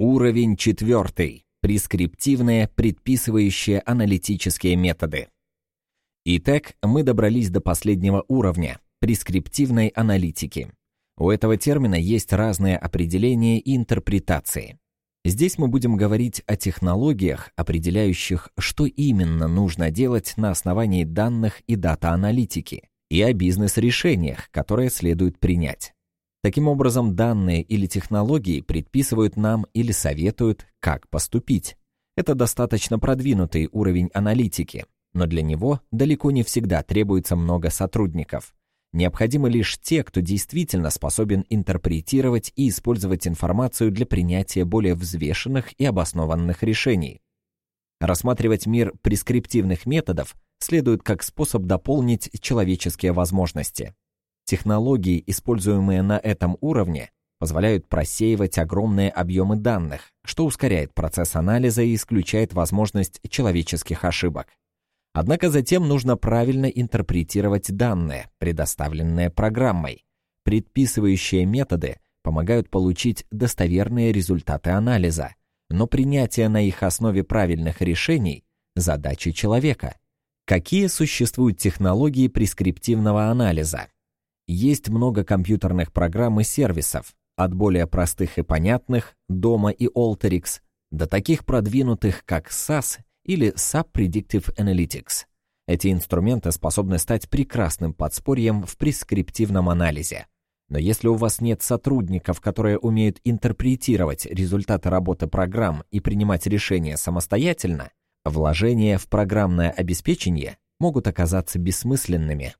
Уровень четвертый. Прескриптивные, предписывающие аналитические методы. Итак, мы добрались до последнего уровня – прескриптивной аналитики. У этого термина есть разные определения и интерпретации. Здесь мы будем говорить о технологиях, определяющих, что именно нужно делать на основании данных и дата-аналитики, и о бизнес-решениях, которые следует принять. Таким образом, данные или технологии предписывают нам или советуют, как поступить. Это достаточно продвинутый уровень аналитики, но для него далеко не всегда требуется много сотрудников. Необходимы лишь те, кто действительно способен интерпретировать и использовать информацию для принятия более взвешенных и обоснованных решений. Рассматривать мир прескриптивных методов следует как способ дополнить человеческие возможности. Технологии, используемые на этом уровне, позволяют просеивать огромные объемы данных, что ускоряет процесс анализа и исключает возможность человеческих ошибок. Однако затем нужно правильно интерпретировать данные, предоставленные программой. Предписывающие методы помогают получить достоверные результаты анализа, но принятие на их основе правильных решений – задача человека. Какие существуют технологии прескриптивного анализа? Есть много компьютерных программ и сервисов, от более простых и понятных, Дома и Alteryx, до таких продвинутых, как SAS или SAP Predictive Analytics. Эти инструменты способны стать прекрасным подспорьем в прескриптивном анализе. Но если у вас нет сотрудников, которые умеют интерпретировать результаты работы программ и принимать решения самостоятельно, вложения в программное обеспечение могут оказаться бессмысленными.